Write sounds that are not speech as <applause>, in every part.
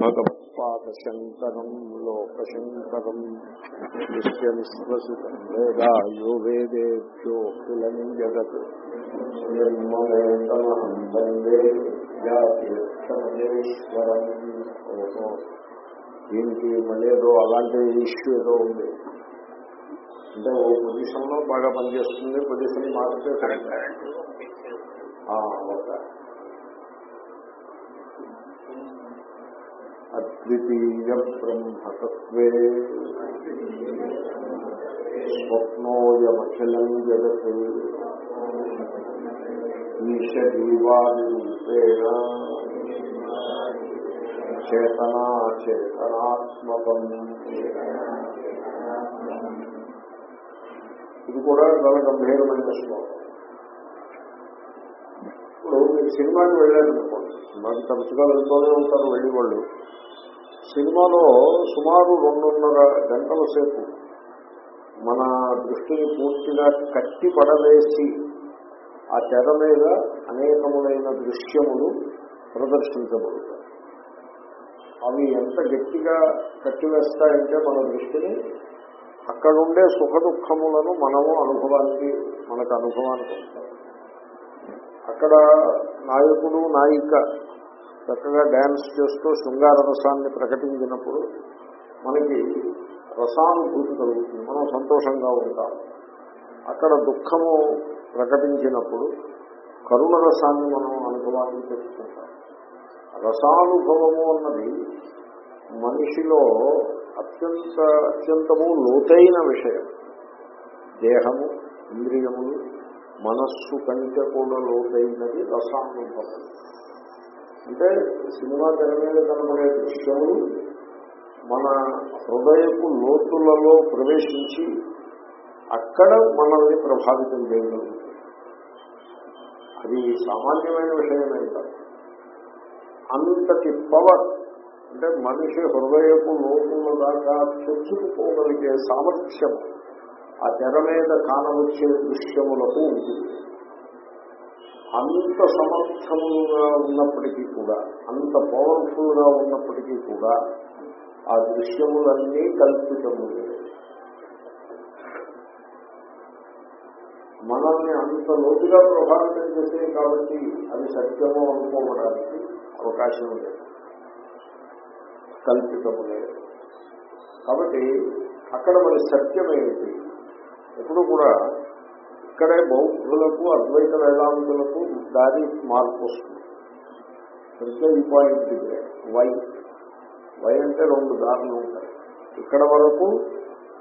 భగవత్పాదశంకరం లోకశంకరం నిశ్చనిశ్వసితం వేదా యో వేదేభ్యో కులం జగత్. నిర్మలేతమహం దీనికి మళ్ళీ ఏదో అలాంటి ఇష్యూ ఏదో ఉంది. అంటే ఓ పొజిషన్లో బాగా పనిచేస్తుంది పొజిషన్ మారితే ఓకే. అద్వితీయ బ్రహ్మతత్వే. స్వప్నోయమఖిలం జగత్ ఈశీవాదిరూపేణ చేతనా చేతనాత్మకం. ఇది కూడా చాలా గంభీరమైన శ్లోకం ఇప్పుడు మీరు సినిమాకి వెళ్ళారనుకోండి సినిమాకి తరచుగా వెళ్తూనే ఉంటారు వెళ్ళి వాళ్ళు సినిమాలో సుమారు రెండున్నర గంటల సేపు మన దృష్టిని పూర్తిగా కట్టి పడవేసి ఆ తెర మీద అనేకములైన దృశ్యములు ప్రదర్శించబడతాయి. అవి ఎంత గట్టిగా కట్టివేస్తాయంటే మన దృష్టిని అక్కడుండే సుఖ దుఃఖములను మనము అనుభవానికి మనకు అనుభవానికి అక్కడ నాయకుడు నాయిక చక్కగా డ్యాన్స్ చేస్తూ శృంగార రసాన్ని ప్రకటించినప్పుడు మనకి రసానుభూతి కలుగుతుంది. మనం సంతోషంగా ఉంటాం. అక్కడ దుఃఖము ప్రకటించినప్పుడు కరుణ రసాన్ని మనం అనుభవాన్ని తెచ్చుకుంటాం. రసానుభవము అన్నది మనిషిలో అత్యంత అత్యంతము లోతైన విషయం. దేహము ఇంద్రియములు మనస్సు కంటే కూడా లోతైనది రసానుభవం అంటే సినిమా తెర మీద కనబడే దృశ్యములు మన హృదయపు లోతులలో ప్రవేశించి అక్కడ మనల్ని ప్రభావితం చేయగలుగుతుంది అది సామాన్యమైన విషయమే కాదు. అంతటి పవర్ అంటే మనిషి హృదయపు లోపల దాకా చొచ్చుకుపోగలిగే సామర్థ్యం ఆ తెర మీద కానవచ్చే దృశ్యములకు ఉంటుంది. అంత సమర్థముగా ఉన్నప్పటికీ కూడా అంత పవర్ఫుల్గా ఉన్నప్పటికీ కూడా ఆ దృశ్యములన్నీ కల్పితములే మనల్ని అంత లోతుగా ప్రభావితం చేసే కాబట్టి అది సత్యము అనుకోవడానికి అవకాశం లేదు. కల్పితములే. కాబట్టి అక్కడ మరి సత్యం ఏమిటి ఎప్పుడు కూడా ఇక్కడే బౌద్ధులకు అద్వైత వేదాంతులకు దారి మార్పు వస్తుంది. సరిగ్గా ఈ పాయింట్ దగ్గరే వై. వై అంటే రెండు దారులు ఉంటాయి. ఇక్కడ వరకు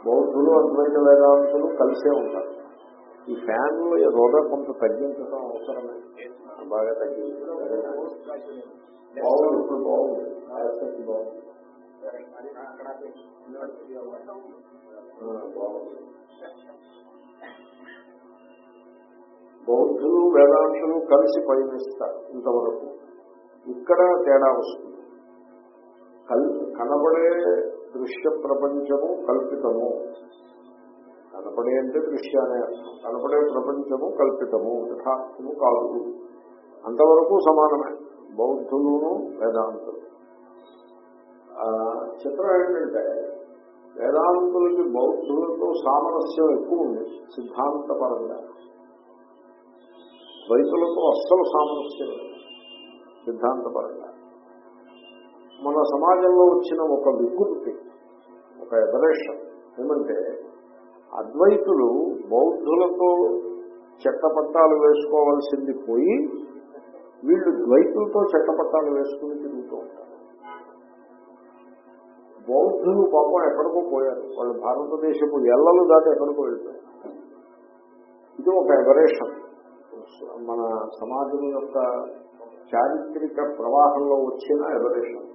బౌద్ధులు అద్వైత వేదాంతులు కలిసే ఉంటారు. ఈ ఫ్యాన్లు రోగ కొంత తగ్గించడం అవసరమే. బాగా తగ్గించడం. బాగుంది ఇప్పుడు బాగుంది. ఆసక్తి బాగుంది బౌద్ధులు వేదాంతులు కలిసి పయనిస్తారు ఇంతవరకు. ఇక్కడ తేడా వస్తుంది. కల్ కనబడే దృశ్య ప్రపంచము కల్పితము. కనపడే అంటే దృశ్యానే అర్థం. కనపడే ప్రపంచము కల్పితము యథార్థము కాదు. అంతవరకు సమానమే. బౌద్ధులును వేదాంతులు. చిత్రం ఏంటంటే వేదాంతులకి బౌద్ధులతో సామరస్యం ఎక్కువ ఉంది సిద్ధాంతపరంగా. ద్వైతులతో అస్సలు సామరస్యం సిద్ధాంతపరంగా. మన సమాజంలో వచ్చిన ఒక వికృతి ఒక ఎబరేషన్ ఏమంటే అద్వైతులు బౌద్ధులతో చెట్టపట్టాలు వేసుకోవాల్సింది పోయి వీళ్ళు ద్వైతులతో చెట్టపట్టాలు వేసుకుని తిరుగుతూ ఉంటారు. బౌద్ధులు పాపం ఎక్కడికో పోయారు. వాళ్ళు భారతదేశపు ఎల్లలు దాటి ఎక్కడికో వెళ్ళిపోయారు. ఇది ఒక ఎవరేషన్ మన సమాజం యొక్క చారిత్రక ప్రవాహంలో వచ్చిన ఎవరేషన్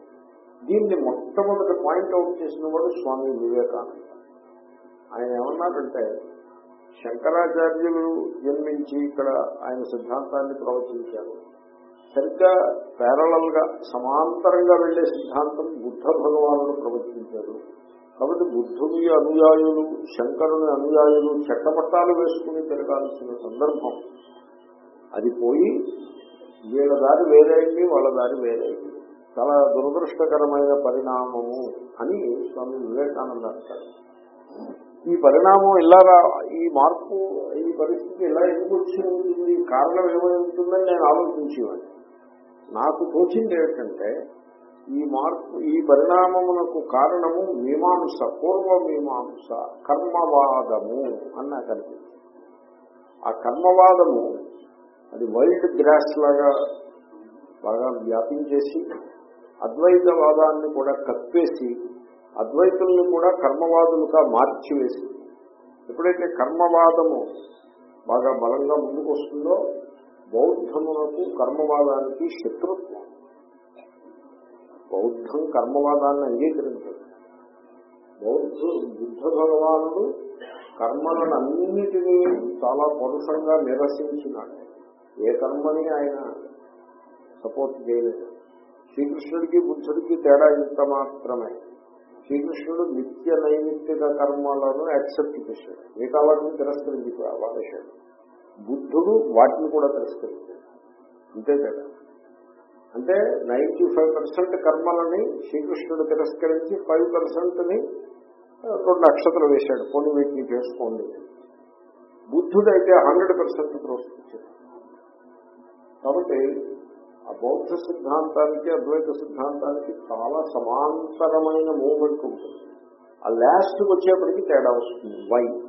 దీన్ని మొట్టమొదటి పాయింట్అవుట్ చేసిన వాడు స్వామి వివేకానంద. ఆయన ఏమన్నారంటే శంకరాచార్యులు జన్మించి ఇక్కడ ఆయన సిద్ధాంతాన్ని ప్రవచించారు. సరిగ్గా ప్యారలల్గా సమాంతరంగా వెళ్ళే సిద్ధాంతం బుద్ధ భగవానుడు ప్రవచించారు కాబట్టి బుద్ధుని అనుయాయులు శంకరుని అనుయాయులు చెట్టపట్టాలు వేసుకుని తిరగాల్సిన సందర్భం. అది పోయి వీళ్ళ దారి వేరైంది వాళ్ళ దారి వేరైంది. చాలా దురదృష్టకరమైన పరిణామము అని స్వామి వివేకానంద అంటారు. ఈ పరిణామం ఇలా ఈ మార్పు ఈ పరిస్థితి ఇలా ఎందుకు వచ్చి ఉంటుంది కారణం ఏమై ఉంటుందని నేను ఆలోచించేవాడిని. నాకు తోచింది ఏమిటంటే ఈ మార్పు ఈ పరిణామమునకు కారణము మీమాంస పూర్వ మీమాంస కర్మవాదము అని నాకు అనిపించింది. ఆ కర్మవాదము అది వైల్డ్ గ్రాస్ లాగా బాగా వ్యాపించేసి అద్వైతవాదాన్ని కూడా కప్పేసి అద్వైతుల్ని కూడా కర్మవాదులుగా మార్చివేసి ఎప్పుడైతే కర్మవాదము బాగా బలంగా ముందుకు వస్తుందో బౌద్ధమునకు కర్మవాదానికి శత్రుత్వం. బౌద్ధం కర్మవాదాన్ని అంగీకరించదు. బౌద్ధ బుద్ధ భగవానుడు కర్మలను అన్నిటినీ చాలా పరుషంగా నిరసించినాడు. ఏ కర్మని ఆయన సపోర్ట్ చేయలేదు. శ్రీకృష్ణుడికి బుద్ధుడికి తేడా ఇంత మాత్రమే. శ్రీకృష్ణుడు నిత్య నైమిత్తిక కర్మలను యాక్సెప్ట్ చేశాడు. మిగతా వాటిని తిరస్కరించి వాడేశాడు బుద్ధుడు వాటిని కూడా తిరస్కరించాడు. అంతే తేడా అంటే నైన్టీ ఫైవ్ పర్సెంట్ కర్మలని శ్రీకృష్ణుడు తిరస్కరించి ఫైవ్ పర్సెంట్ని రెండు నక్షత్రం వేశాడు. కొన్ని వీటిని చేసుకోండి. బుద్ధుడు అయితే హండ్రెడ్ పర్సెంట్ ప్రోత్సహించాడు. కాబట్టి ఆ బౌద్ధ సిద్ధాంతానికి అద్వైత సిద్ధాంతానికి చాలా సమాంతరమైన మూమెంట్ ఉంటుంది. ఆ లాస్ట్కి వచ్చేప్పటికి తేడా వస్తుంది. వై?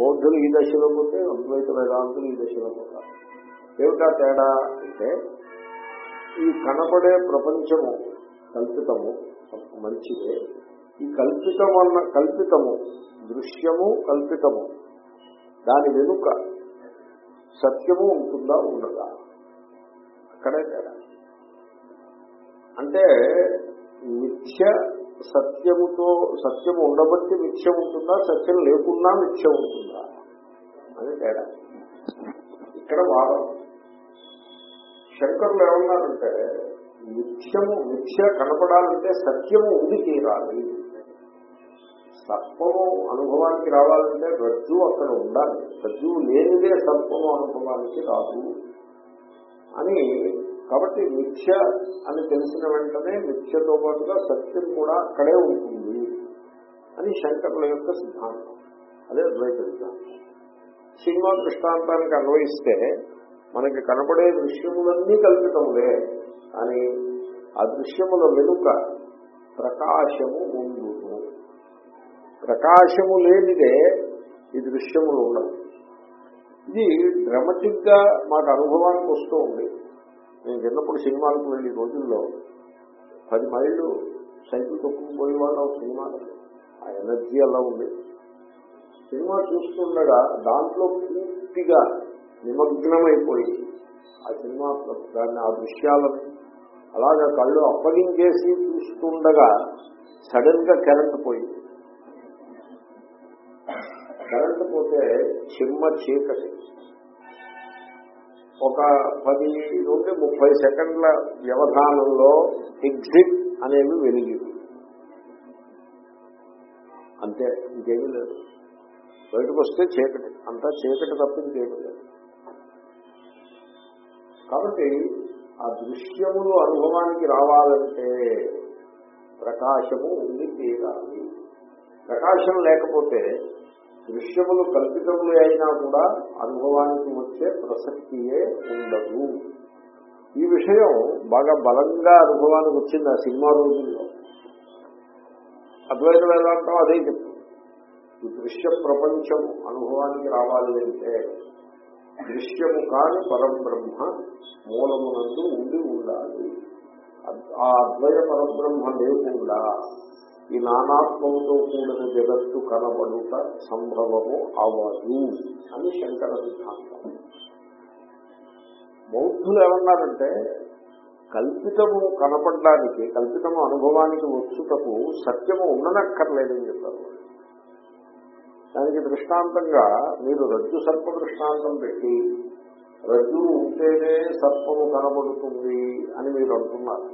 బౌద్ధులు ఈ దశలో పోతే అద్వైత వేదాంతులు ఈ దశలో పోతారు ఏమిటా తేడా అంటే ఈ కనపడే ప్రపంచము కల్పితము మంచిదే. ఈ కల్పితం అన్న కల్పితము దృశ్యము కల్పితము. దాని వెనుక సత్యము ఉంటుందా ఉండదా? అక్కడే తేడా. అంటే మిథ్య సత్యముతో సత్యము ఉండబట్టి మిథ్య ఉంటుందా? సత్యం లేకున్నా మిథ్య ఉంటుందా? అని తేడా. ఇక్కడ వాదం. శంకరులు ఏమన్నారంటే మిథ్యము మిథ్య కనపడాలంటే సత్యము ఉండి తీరాలి. సర్పము అనుభవానికి రావాలంటే రజ్జు అక్కడ ఉండాలి. రజ్జు లేనిదే సర్పము అనుభవానికి రాదు అని కాబట్టి మిథ్య అని తెలిసిన వెంటనే మిథ్యతో పాటుగా సత్యం కూడా అక్కడే ఉంటుంది అని శంకరుల యొక్క సిద్ధాంతం. అదే ద్వైత సిద్ధాంతం సినిమా దృష్టాంతానికి అన్వయిస్తే మనకి కనపడే దృశ్యములన్నీ కల్పితములే కానీ ఆ దృశ్యముల వెనుక ప్రకాశము ఉండును. ప్రకాశము లేనిదే ఈ దృశ్యములు ఉండవు. ఇది డ్రమటిక్గా మాకు అనుభవానికి వస్తూ ఉంది. నేను చిన్నప్పుడు సినిమాలకు వెళ్ళి రోజుల్లో పది మైళ్ళు సైకిల్ తొక్కుపోయే వాళ్ళు సినిమా ఆ ఎనర్జీ అలా ఉంది. సినిమా చూస్తుండగా దాంట్లో పూర్తిగా నిమగ్నమైపోయి ఆ సినిమా దాన్ని ఆ దృశ్యాలను అలాగా కళ్ళు అప్పగించేసి చూస్తుండగా సడన్గా కరెంట్ పోయింది కరెంట్ పోతే చిమ్మ చీకటి. ఒక పది నుండి ముప్పై సెకండ్ల వ్యవధానంలో ఎగ్జిట్ అనేవి వెలిగి. అంతే ఇంకేమీ లేదు. బయటకు వస్తే చీకటి అంతా చీకటి తప్ప ఇంకేమీ లేదు. కాబట్టి ఆ దృశ్యములు అనుభవానికి రావాలంటే ప్రకాశము ఉంది తీరాలి. ప్రకాశం లేకపోతే దృశ్యములు కల్పితములు అయినా కూడా అనుభవానికి వచ్చే ప్రసక్తియే ఉండదు. ఈ విషయం బాగా బలంగా అనుభవానికి వచ్చింది ఆ సినిమా రోజుల్లో. అద్వైత వేదాంతం అదే చెప్తుంది. ఈ దృశ్య ప్రపంచం అనుభవానికి రావాలి అంటే దృశ్యము కాని పరబ్రహ్మ మూలమునందు ఉండి ఉండాలి. ఆ అద్వయ పరబ్రహ్మ లేకుండా ఈ నానాత్మంతో కూడిన జగత్తు కనబడుట సంభవము అవదు అని శంకర సిద్ధాంతం. బౌద్ధులు ఏమన్నారంటే కల్పితము కనపడడానికి కల్పితము అనుభవానికి వచ్చుటకు సత్యము ఉండనక్కర్లేదని చెప్పారు. దానికి దృష్టాంతంగా మీరు రజ్జు సర్ప దృష్టాంతం పెట్టి రజ్జు ఉంటేనే సర్పము కనబడుతుంది అని మీరు అంటున్నారు.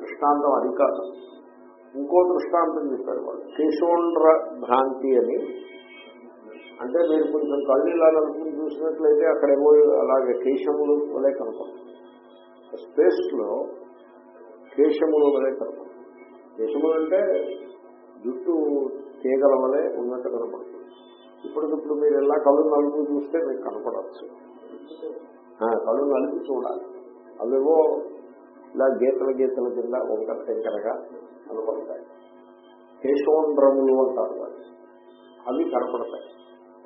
దృష్టాంతం అది కాదు. ఇంకో దృష్టాంతం చెప్పారు వాళ్ళు. కేశోండ్ర భ్రాంతి అని. అంటే మీరు కొంచెం కళ్ళు ఇలా నలుపుని చూసినట్లయితే అక్కడ ఏమో అలాగే కేశములు వలె కనపడుతుంది స్పేస్లో కేశములు వలె కనపడుతుంది కేశములు అంటే జుట్టు తీగల వలె ఉన్నట్టు కనపడుతుంది ఇప్పటికిప్పుడు మీరు ఎలా కళ్ళు నలుపు చూస్తే మీకు కనపడవచ్చు. కళ్ళు నలిపి చూడాలి. అవేవో ఇలా గీతల గీతల కింద ఒకట శంకరగా కనపడతాయి. కేశోండ్రములు అంటారు వాటి అవి కనపడతాయి.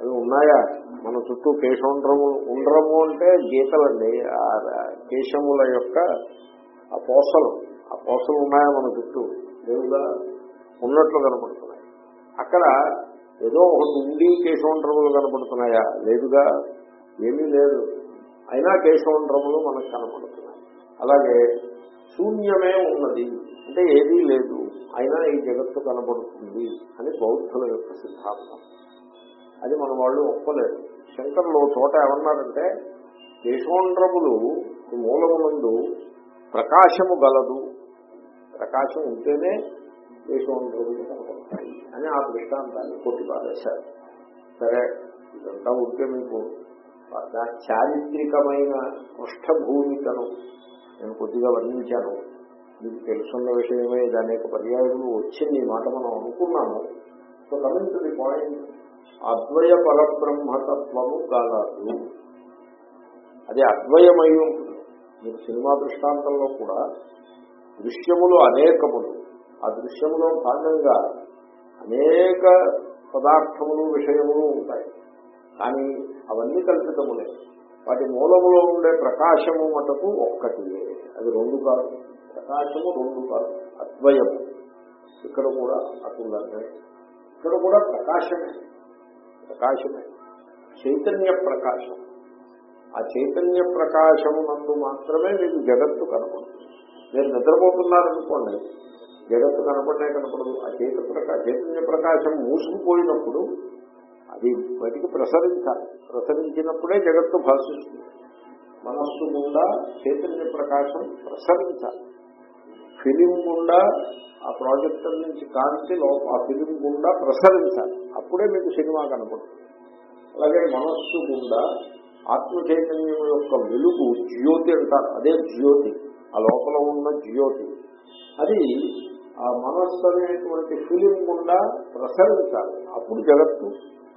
అవి ఉన్నాయా? మన చుట్టూ కేశోండ్రము ఉండ్రము అంటే గీతలండి. ఆ కేశముల యొక్క ఆ పోసలు. ఆ పోసలు ఉన్నాయా మన చుట్టూ? దేవుగా ఉన్నట్లు కనపడుతున్నాయి. అక్కడ ఏదో ఒకటి ఉండి కేశవండ్రములు కనపడుతున్నాయా? లేదుగా? ఏమీ లేదు. అయినా కేశవండ్రములు మనకు కనపడుతున్నాయి. అలాగే శూన్యమే ఉన్నది. అంటే ఏదీ లేదు. అయినా ఈ జగత్తు కనబడుతుంది అని బౌద్ధుల యొక్క సిద్ధాంతం. అది మన వాళ్ళు ఒప్పలేదు. శంకర్లు చోట ఏమన్నారంటే దేశోండ్రములు మూలమునందు ప్రకాశము గలదు. ప్రకాశం ఉంటేనే దేశోండ్రములు కనబడతాయి అని ఆ దృష్టాంతాన్ని కొట్టి పారేశారు సరే ఇదంతా ఉంటే మీకు చారిత్రికమైన పృష్ఠభూమికను నేను కొద్దిగా వర్ణించాను. మీకు తెలుసున్న విషయమే దాని యొక్క పర్యాయములు వచ్చింది ఈ మాట మనం అనుకున్నాము. So coming to the point అద్వయ పరబ్రహ్మతత్వము కాదు. అది అద్వయమై ఉంటుంది. మీరు సినిమా దృష్టాంతంలో కూడా దృశ్యములు అనేకములు ఆ దృశ్యములో భాగంగా అనేక పదార్థములు విషయములు ఉంటాయి. కానీ అవన్నీ కల్పితములే. వాటి మూలములో ఉండే ప్రకాశము మటుకు ఒక్కటియే. అది రెండు కాదు. ప్రకాశము రెండు కాదు. అద్వయము. ఇక్కడ కూడా అటులాగే ఇక్కడ కూడా ప్రకాశమే. ప్రకాశమే. చైతన్య ప్రకాశం. ఆ చైతన్య ప్రకాశము నందు మాత్రమే మీకు జగత్తు కనపడుతుంది. మీరు నిద్రపోతున్నారనుకోండి జగత్తు కనపడనే కనపడదు. ఆ చైత ప్రకాశ చైతన్య ప్రకాశం మూసుకుపోయినప్పుడు అది బయటికి ప్రసరించాలి. ప్రసరించినప్పుడే జగత్తు భాషిస్తుంది. మనస్సు గుండా చైతన్య ప్రకాశం ప్రసరించాలి ఫిలిం గుండా ఆ ప్రాజెక్టర్ నుంచి కాంతి లోప ఆ ఫిలిం గుండా ప్రసరించాలి అప్పుడే మీకు సినిమా కనపడుతుంది. అలాగే మనస్సు గుండా ఆత్మ చైతన్యం యొక్క వెలుగు జ్యోతి అంటారు. అదే జ్యోతి. ఆ లోపల ఉన్న జ్యోతి. అది ఆ మనస్సు అనేటువంటి ఫిలిం గుండా ప్రసరించాలి అప్పుడు జగత్తు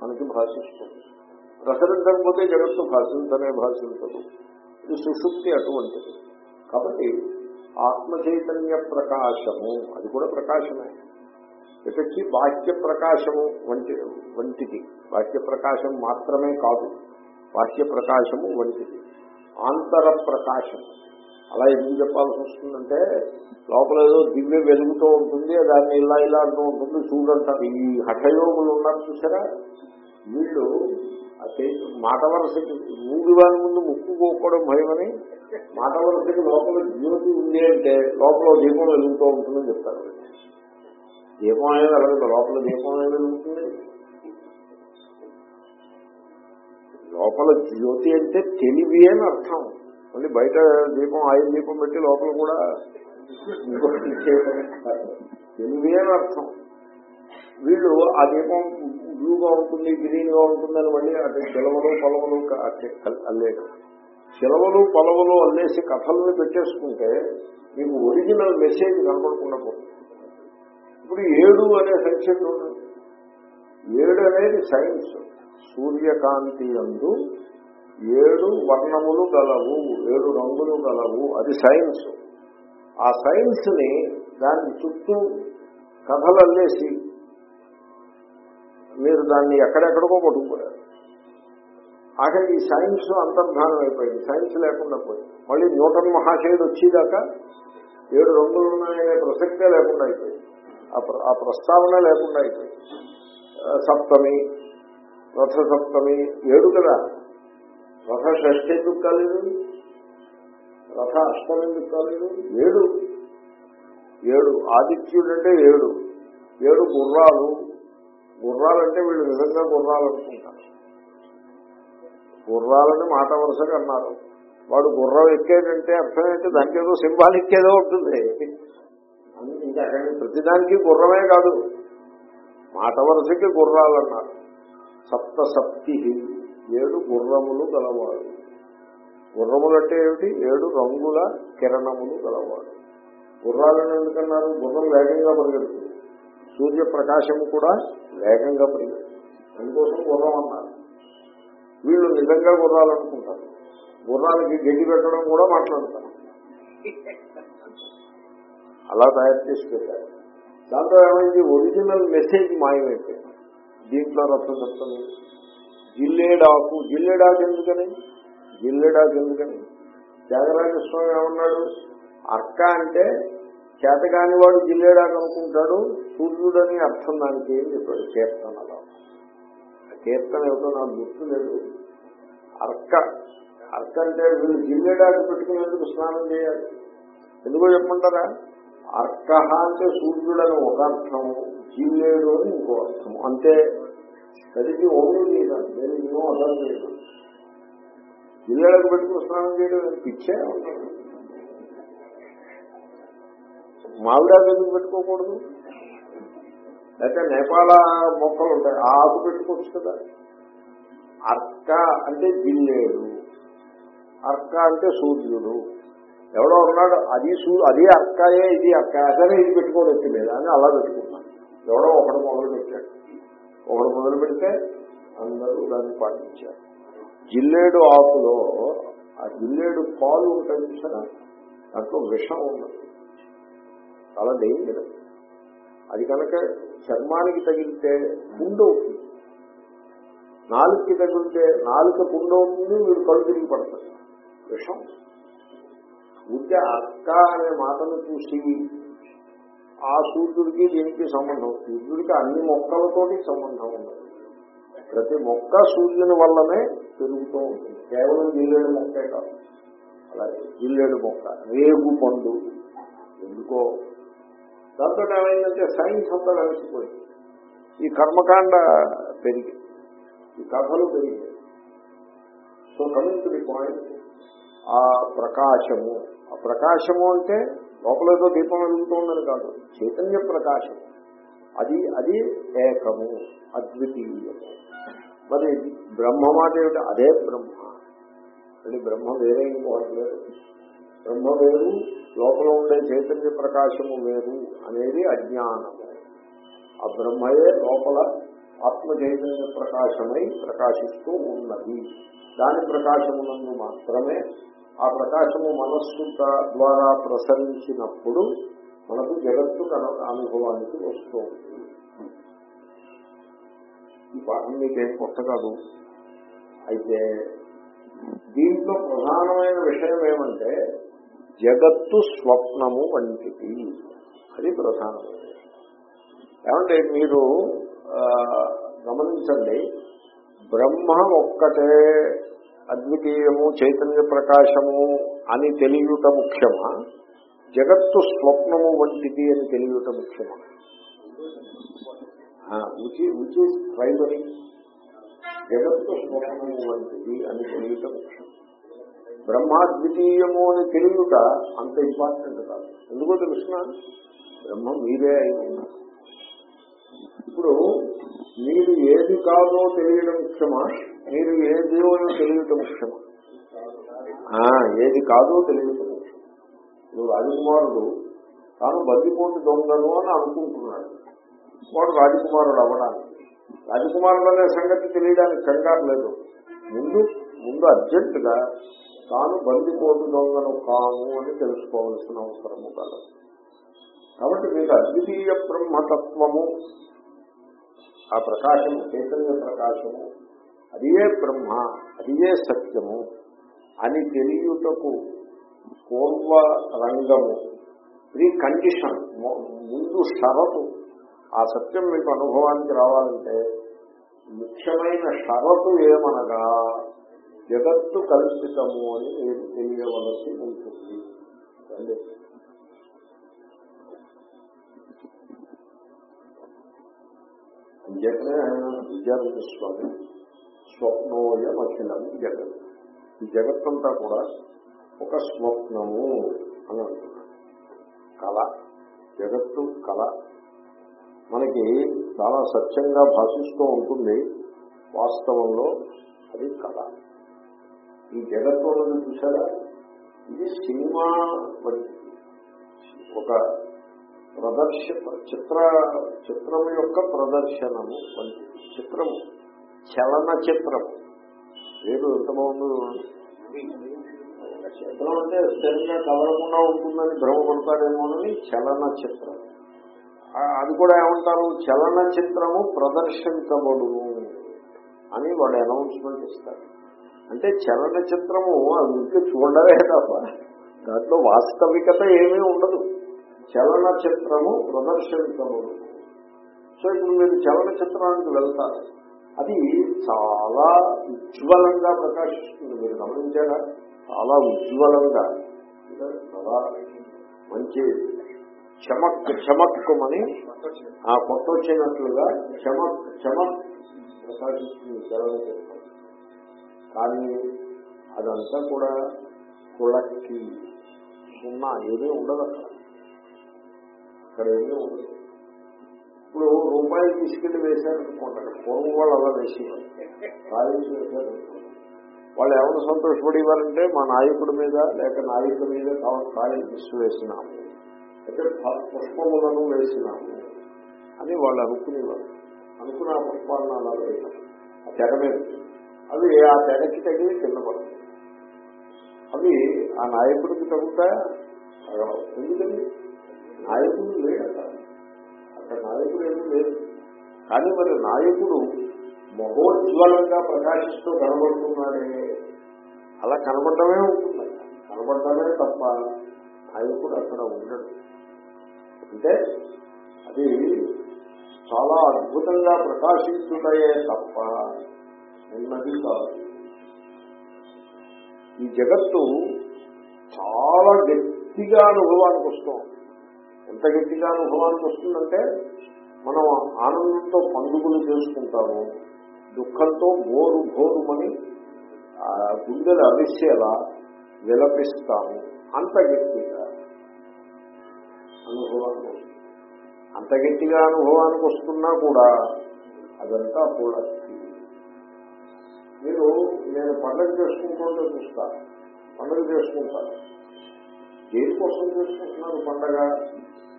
మనకి భాషిస్తుంది. ప్రసరించకపోతే జగత్తు భాషించనే భాషించదు. ఇది సుషుప్తి అటువంటిది. కాబట్టి ఆత్మ చైతన్య ప్రకాశము అది కూడా ప్రకాశమే. ఇటొచ్చి బాహ్య ప్రకాశము వంటి వంటిది. బాహ్య ప్రకాశం మాత్రమే కాదు. బాహ్య ప్రకాశము వంటిది. ఆంతర ప్రకాశం అలా ఎందుకు చెప్పాల్సి వస్తుందంటే లోపల ఏదో దివ్య వెలుగుతూ ఉంటుంది దాన్ని ఇలా ఇలా అంటూ ఉంటుంది. చూడంటారు ఈ హఠయోగులు ఉన్నారు చూసారా? వీళ్ళు మాట వరసకి మూడు వారి ముందు ముక్కుపోకపోవడం భయమని మాట వరసకి లోపల జ్యోతి ఉంది అంటే లోపల దీపం వెలుగుతూ ఉంటుందని చెప్తారు. దీపం అనేది వెలగదు లోపల దీపం అనేది వెలుగుతుంది. లోపల జ్యోతి అంటే తెలివి అని అర్థం. మళ్ళీ బయట దీపం ఆయిల్ దీపం పెట్టి లోపల కూడా ఇంకొకటి <laughs> తెలివి అని అర్థం. వీళ్ళు ఆ దీపం బ్లూగా ఉంటుంది గ్రీన్గా ఉంటుందని మళ్ళీ అటు సెలవులు పొలవలు క- అట్టే- పొలవలు అల్లేసి కథలను పెట్టేసుకుంటే మీకు ఒరిజినల్ మెసేజ్ కనపడకుండా పోతుంది. ఇప్పుడు ఏడు అనే సంఖ్య ఏడు అనేది సైన్స్. సూర్యకాంతి అందు ఏడు వర్ణములు గలవు ఏడు రంగులు గలవు. అది సైన్స్. ఆ సైన్స్ని దాని చుట్టూ కథలు అల్లేసి మీరు దాన్ని ఎక్కడెక్కడికో పట్టుకుపోయారు ఆఖరి ఈ సైన్స్ అంతర్ధానం అయిపోయింది. సైన్స్ లేకుండా పోయింది. మళ్ళీ న్యూటన్ మహాశయుడు వచ్చేదాకా ఏడు రంగులు ఉన్నాయనే ప్రసక్తే లేకుండా అయిపోయింది. ఆ ప్ర- ఆ ప్రస్తావన లేకుండా అయిపోయింది. సప్తమి రథ సప్తమి ఏడు కదా. రథ షష్ఠి ఎందుకు కాలేదు? రథ అష్టమి ఎందుకు కాలేదు? ఏడు. ఏడు ఆదిత్యుడు అంటే ఏడు. ఏడు గుర్రాలు. గుర్రాలంటే వీళ్ళు నిజంగా గుర్రాలు అనుకుంటారు గుర్రాలని మాట వరుసగా అన్నారు. వాడు గుర్రం ఎక్కేటంటే అర్థం ఏంటి? దానికి ఏదో సింబాలిక్ ఏదో ఉంటుంది ఇంకా అక్కడ ప్రతిదానికి గుర్రమే కాదు. మాట వరుసకి గుర్రాలు అన్నారు సప్త సప్తి ఏడు గుర్రములు గలవాడు. గుర్రములు అంటే ఏమిటి? ఏడు రంగుల కిరణములు గలవాడు. గుర్రాలను ఎందుకన్నారు? గుర్రం వేగంగా పరిగెడుతుంది. సూర్యప్రకాశము కూడా వేగంగా పరిగెడుతుంది అందుకోసం గుర్రం అన్నారు. వీళ్ళు నిజంగా గుర్రాలనుకుంటారు. గుర్రాలకి గడ్డి పెట్టడం కూడా మాట్లాడతారు. అలా తయారు చేసి పెట్టారు. దాంతో ఏమైంది? ఒరిజినల్ మెసేజ్ మాయమైపోయింది. దీంట్లో రక్తం చెప్తాను. జిల్లేడాకు. జిల్లేడాకు ఎందుకని? జిల్లేడాకు ఎందుకని? త్యాగరాజస్వామి ఏమన్నాడు? అర్క అంటే చేతగాని వాడు జిల్లేడాకు అనుకుంటాడు సూర్యుడని అర్థం దానికి ఏం చెప్పాడు? కీర్తనలో ఆ కీర్తన ఏమిటో నాకు గుర్తు లేదు. అర్క. అర్క అంటే వీళ్ళు జిల్లేడాకు పెట్టుకునేందుకు స్నానం చేయాలి. ఎందుకో చెప్పమంటారా? అర్క అంటే సూర్యుడని ఒక అర్థం జిల్లేడు అని ఇంకో అర్థం అంతే. కలిగి ఓన్లీ రీజన్ నేను ఏమో అర్థం లేదు జిల్లేడాకు పెట్టుకుని స్నానం చేయడం పిచ్చే మామిడాకు ఎందుకు పెట్టుకోకూడదు? అయితే నేపాల మొక్కలు ఉంటాయి ఆ ఆకు పెట్టుకోవచ్చు కదా. అర్క అంటే జిల్లేడు అర్క అంటే సూర్యుడు. ఎవడో ఉన్నాడు అది సూ అది అర్కాయే ఇది అర్క. అసలే ఇది పెట్టుకోవడం లేదా అని అలా పెట్టుకున్నాను ఎవడో ఒకడు మొదలు పెట్టాడు. ఒకడు మొదలు పెడితే అందరూ దాన్ని పాటించారు. జిల్లేడు ఆకులో ఆ జిల్లేడు పాలు ఉంటుంది సార్ దాంట్లో విషం ఉన్నది. చాలా డేంజర్ అది కనుక చర్మానికి తగిలితే పుండు అవుతుంది. నాలుగుకి తగిలితే నాలుక పుండు అవుతుంది వీడు కళ్ళు తిరిగి పడతాడు విషం. ఊరికే అక్క అనే మాటను చూసి ఆ సూర్యుడికి దీనికి సంబంధం? సూర్యుడికి అన్ని మొక్కలతోటి సంబంధం ఉన్నది ప్రతి మొక్క సూర్యుని వల్లనే పెరుగుతూ ఉంటుంది. కేవలం జిల్లేడు మొక్కే కాదు. అలాగే జిల్లేడు మొక్క రేగు పండు ఎందుకో దాంతో ఏమైందంటే సైన్స్ అంతా కలిసిపోయింది ఈ కర్మకాండ పెరిగింది. ఈ కథలు పెరిగాయి so coming to the point ఆ ప్రకాశము. ఆ ప్రకాశము అంటే లోపలేదో దీపం వెలుగుతుందని కాదు చైతన్య ప్రకాశం. అది అది ఏకము అద్వితీయము. మరి బ్రహ్మ మాట ఏమిటి అదే బ్రహ్మ. అది బ్రహ్మ వేరే ఇంకోవట్లేదు బ్రహ్మ వేరు లోపల ఉండే చైతన్య ప్రకాశము వేరు అనేది అజ్ఞానము ఆ బ్రహ్మయే లోపల ఆత్మ చైతన్య ప్రకాశమై ప్రకాశిస్తూ ఉన్నది. దాని ప్రకాశమునందు మాత్రమే ఆ ప్రకాశము మనస్సు ద్వారా ప్రసరించినప్పుడు మనకు జగత్తు అనుభవానికి వస్తూ ఉంటుంది ఈ పాఠం మీకేం కొత్త కాదు. అయితే దీంట్లో ప్రధానమైన విషయం ఏమంటే జగత్తు స్వప్నము వంటిది. అది ప్రధానమైనది ఏమంటే మీరు గమనించండి బ్రహ్మ ఒక్కటే అద్వితీయము చైతన్య ప్రకాశము అని తెలియట ముఖ్యమా? జగత్తు స్వప్నము వంటిది అని తెలియట ముఖ్యమా? ఉచి ఉచి ప్రైమరీ జగత్తు స్వప్నము వంటిది అని తెలియట ముఖ్యం. బ్రహ్మాద్వితీయము అని తెలియట అంత ఇంపార్టెంట్ కాదు. ఎందుకో తెలుసిన? బ్రహ్మ మీరే అయి ఇప్పుడు మీరు ఏది కాదో తెలియడం ముఖ్యమా మీరు ఏదో తెలియటం ముఖ్యమా ఏది కాదో తెలియటం ముఖ్యం ఇప్పుడు రాజకుమారుడు తాను బందిపోటు దొంగను అని అనుకుంటున్నాడు. వాడు రాజకుమారుడు అవ్వడానికి. రాజకుమారుడు అనే సంగతి తెలియడానికి కంగారు లేదు. ముందు ముందు అర్జెంటుగా తాను బందిపోటు దొంగను కాము అని తెలుసుకోవాల్సిన అవసరము కలదు కాబట్టి మీకు అద్వితీయ బ్రహ్మతత్వము ఆ ప్రకాశము చైతన్య ప్రకాశము అదియే బ్రహ్మ అదియే సత్యము అని తెలియుటకు పూర్వ రంగము ప్రీ కండిషన్ ముందు షరతు. ఆ సత్యం మీకు అనుభవానికి రావాలంటే ముఖ్యమైన షరతు ఏమనగా జగత్తు కల్పితము అని మీరు తెలియవలసి ఉంటుంది. అండి. అంచేతనే ఆయన విద్యార్థి స్వామి. స్వప్నోయం అఖిలం జగత్. ఈ జగత్తంతా కూడా ఒక స్వప్నము అని అంటున్నాడు కళ. జగత్తు కళ. మనకి చాలా సత్యంగా భాషిస్తూ ఉంటుంది. వాస్తవంలో అది కళ. ఈ జగత్తులను చూసారా ఇది సినిమా ఒక ప్రదర్శ చిత్ర చిత్రము యొక్క ప్రదర్శనము వంటిది చిత్రము. చలన చిత్రము లేదు ఎంత బాగుందో చిత్రం అంటే స్థిరంగా కదలకుండా ఉంటుందని భ్రమపడతారేమోనని చలన చిత్రం. అది కూడా ఏమంటారు? చలన చిత్రము ప్రదర్శించబడును అని వాడు అనౌన్స్మెంట్ ఇస్తారు అంటే చలన చిత్రము అది ఇంట్లో తప్ప దాంట్లో వాస్తవికత ఏమీ ఉండదు. చలన చిత్రము ప్రదర్శించబడు సో ఇప్పుడు మీరు చలన చిత్రానికి వెళ్తారు. అది చాలా ఉజ్వలంగా ప్రకాశిస్తుంది. మీరు గమనించారా? చాలా ఉజ్వలంగా. చాలా మంచి చమక్ చమక్కుమని ఆ కొత్త వచ్చినట్లుగా చమక్ చమక్ ప్రకాశిస్తుంది చలన చిత్రం. కానీ అదంతా కూడా కుళక్కి సున్నా ఏమీ ఉండదు అక్కడ. అక్కడ ఏమీ ఉండదు. ఇప్పుడు రూపాయలు తీసుకెళ్ళి వేశారనుకోండి అక్కడ పూర్వం వాళ్ళు అలా వేసేవారు. కాలేజీ వేశారు వాళ్ళు ఎవరు సంతోషపడేవారంటే మా నాయకుడి మీద లేక నాయకుడి మీద కాలేజ్ తీసి వేసినాము. అయితే పుష్పములను వేసినాము అని వాళ్ళు అనుకునేవారు. అనుకున్న పుష్పాలను అలా వేశారు. ఆ తెర మీద. అవి ఆ తెరకి తగిలి కింద పడుతుంది. అవి ఆ నాయకుడికి తగ్గుతాయా తగలవు. ఎందుకని నాయకుడు లేడట. అక్కడ నాయకుడు ఏమీ లేదు. కానీ మరి నాయకుడు మహోజ్వలంగా ప్రకాశిస్తూ కనబడుతున్నాడే. అలా కనబడమే ఉంటుంది కనబడమే తప్ప నాయకుడు అక్కడ ఉండడు. అంటే అది చాలా అద్భుతంగా ప్రకాశిస్తుందయే తప్ప ఉన్నది కాదు. ఈ జగత్తు చాలా గట్టిగా అనుభవానికి వస్తాం. ఎంత గట్టిగా అనుభవానికి వస్తుందంటే మనం ఆనందంతో పండుగలు చేసుకుంటాము దుఃఖంతో బోరు బోరుమని గుండెలు అవిసేలా విలపిస్తాము. అంత గట్టిగా అనుభవానికి వస్తుంది. అంత గట్టిగా అనుభవానికి వస్తున్నా కూడా అదంతా కూడా మీరు నేను పండుగ చేసుకుంటుంటే చూస్తా. పండుగ చేసుకుంటాను. దేనికోసం చేసుకుంటున్నారు పండగ?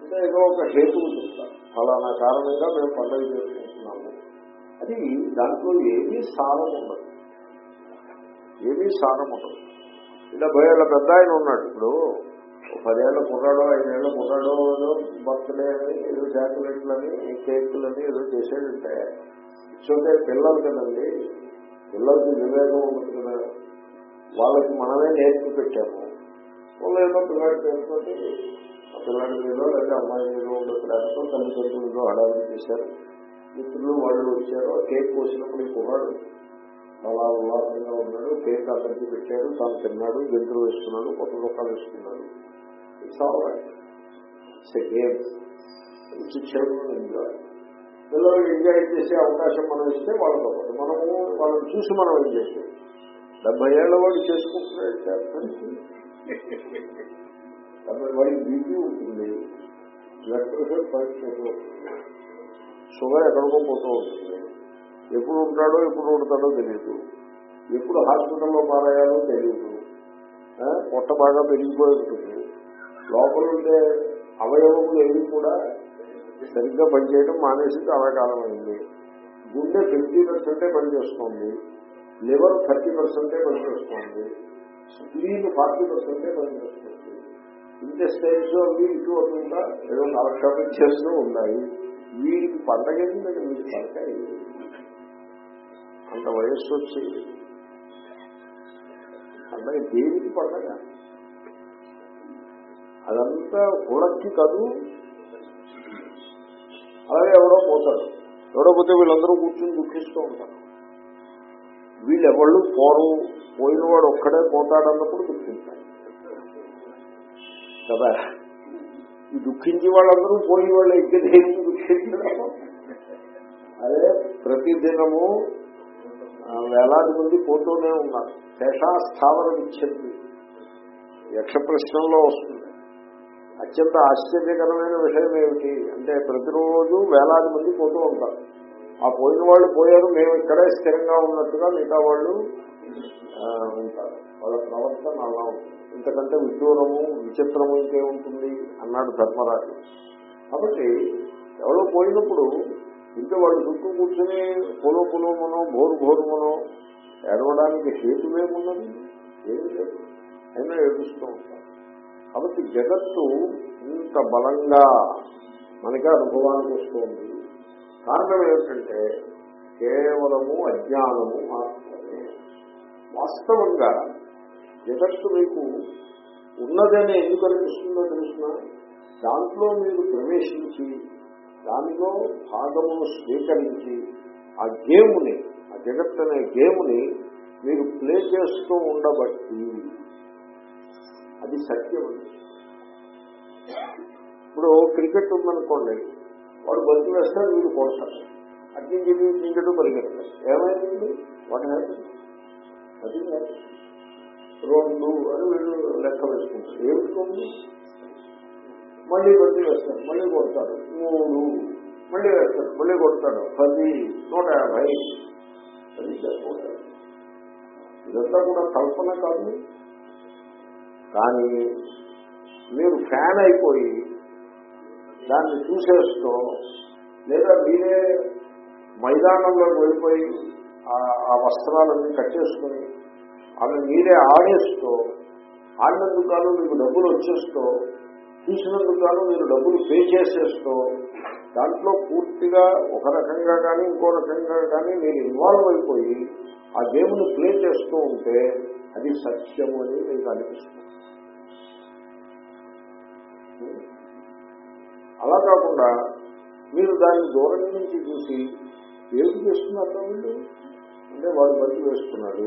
అంటే ఏదో ఒక హేతువు చూస్తా. ఫలానా కారణంగా మేము పండగ చేసుకుంటున్నాము. అది దాంట్లో ఏమీ సారం ఉండదు. ఏమీ సారం ఉండదు. డెబ్బై ఏళ్ళ పెద్ద ఆయన ఉన్నాడు ఇప్పుడు. ఓ పదేళ్ళ కుర్రాడో ఐదేళ్ళ కుర్రాడో ఏదో బర్త్డే అని ఏదో చాక్లెట్లని కేకులని ఏదో చేసేటంటే ఇచ్చోకే పిల్లలు కదండి. పిల్లలకి వివేకం ఉంటుంది కదా. వాళ్ళకి మనమే నేర్పి పెట్టాము. వాళ్ళు ఏదో పిల్లాడి పేరుతో ఆ పిల్లాడి మీద లేదా అమ్మాయి మీద ఉన్న ప్రేమతో తల్లిదండ్రులతో హడావిడి చేశారు. మిత్రులు వాళ్ళు వచ్చారు కేక్ కోసినప్పుడు కుర్రాడు చాలా ఉల్లాసంగా ఉన్నాడు. కేక్ అందరికీ పెట్టాడు తాను తిన్నాడు గెంతులు వేస్తున్నాడు కొత్త రూపాయలు వేసుకున్నాడు. It's all right it's game it's enjoy పిల్లలు ఎంజాయ్ చేసే అవకాశం మనం ఇస్తే వాళ్ళు పాటు మనము వాళ్ళని చూసి మనం ఎంజాయ్ చేయాలి డెబ్బై ఏళ్ళ వాడు చేసుకుంటున్నాడు డెబ్బై వాడికి బీపీ ఉంటుంది. బ్లడ్ ప్రెషర్ పరీక్ష షుగర్ ఎక్కడికో పోతూ ఉంటుంది. ఎప్పుడు ఉంటాడో ఎప్పుడు ఉంటాడో తెలియదు ఎప్పుడు హాస్పిటల్లో మారాయాలో తెలియదు పొట్ట బాగా పెరిగిపోయి ఉంటుంది. లోపల ఉండే అవయవములు ఏవి కూడా సరిగ్గా పనిచేయడం మానేసి చాలా కాలం అయింది. గుండె ఫిఫ్టీ పర్సెంటే పనిచేస్తుంది. లివర్ థర్టీ పర్సెంటే పనిచేస్తుంది. స్క్రీన్ ఫార్టీ పర్సెంటే పనిచేస్తుంది. ఇంటెస్టైన్స్ అవి ఇటు అటుంటా ఏదో కాలక్షేపం చేస్తూ ఉన్నాయి వీడికి పండగ మీకు వీడి పండగ అంత వయస్సు వచ్చి పండగ దేనికి పండగ? అదంతా కూడక్కి కాదు అలాగే ఎవడో పోతాడు. ఎవడో పోతే వీళ్ళందరూ కూర్చుని దుఃఖిస్తూ ఉంటారు. వీళ్ళెవళ్ళు పోరు? పోయిన వాడు ఒక్కడే పోతాడన్నప్పుడు దుఃఖించాలి. కదా? ఈ దుఃఖించి వాళ్ళందరూ పోయిన వాళ్ళు ఇంకా దేనికి దుఃఖించడం. అదే ప్రతిదినము వేలాది మంది పోతూనే ఉన్నారు. శేషాస్థావరం ఇచ్చింది యక్ష ప్రశ్నలో వస్తుంది. అత్యంత ఆశ్చర్యకరమైన విషయం ఏమిటి? అంటే ప్రతిరోజు వేలాది మంది పోతూ ఉంటారు. ఆ పోయిన వాళ్ళు పోయారు మేము ఇక్కడే స్థిరంగా ఉన్నట్టుగా మిగతా వాళ్ళు ఉంటారు. వాళ్ళ ప్రవర్తన అలా ఉంటుంది. ఇంతకంటే విదూరము విచిత్రము ఇంకేముంటుంది అన్నాడు ధర్మరాజు. కాబట్టి ఎవరో పోయినప్పుడు ఇంకా వాళ్ళు చుట్టూ కూర్చొని పొలో పొలోమనో భోరు భోరుమనో ఏడవడానికి హేతువేమున్నది? ఏమి లేదు. అయినా ఏడుస్తూ ఉంటారు. కాబట్టి జగత్తు ఇంత బలంగా మనకి అనుభవానికి వస్తుంది కారణం ఏమిటంటే కేవలము అజ్ఞానము మాత్రమే. వాస్తవంగా జగత్తు మీకు ఉన్నదని ఎందుకు అనిపిస్తుందో తెలుసిన? దాంట్లో మీరు ప్రవేశించి దానిలో భాగమును స్వీకరించి ఆ గేముని ఆ జగత్ అనే గేముని మీరు ప్లే చేస్తూ ఉండబట్టి అది సత్యం. ఇప్పుడు క్రికెట్ ఉందనుకోండి వాడు బంతి వేస్తారు వీడు కొడతాడు. అగ్ని చెప్పి క్రికెట్ పరిగెడతారు ఏమైంది? వాటి హ్యాపీ అది రెండు అని వీళ్ళు లెక్క వేసుకుంటారు ఏమిటి మళ్ళీ బంతి వేస్తారు మళ్ళీ కొడతారు మూడు మళ్ళీ వేస్తారు మళ్ళీ కొడతాడు. పది నూట యాభై. అది ఇదంతా కూడా కల్పన కాదు. కానీ మీరు ఫ్యాన్ అయిపోయి దాన్ని చూసేస్తూ లేదా మీరే మైదానంలోకి వెళ్ళిపోయి ఆ- వస్త్రాలన్నీ కట్టేసుకుని అవి మీరే ఆడేస్తూ ఆడినందుకు గాను మీకు డబ్బులు వచ్చేస్తూ చూసినందుకు గాను మీరు డబ్బులు పే చేసేస్తూ దాంట్లో పూర్తిగా ఒక రకంగా కానీ ఇంకో రకంగా కానీ మీరు ఇన్వాల్వ్ అయిపోయి ఆ గేమ్ను ప్లే చేస్తూ ఉంటే అది సత్యము అని మీకు అనిపిస్తుంది. అలా కాకుండా మీరు దాన్ని దూరం నుంచి చూసి ఏం చేస్తున్నారు వీళ్ళు అంటే వాడు బట్టి వేస్తున్నాడు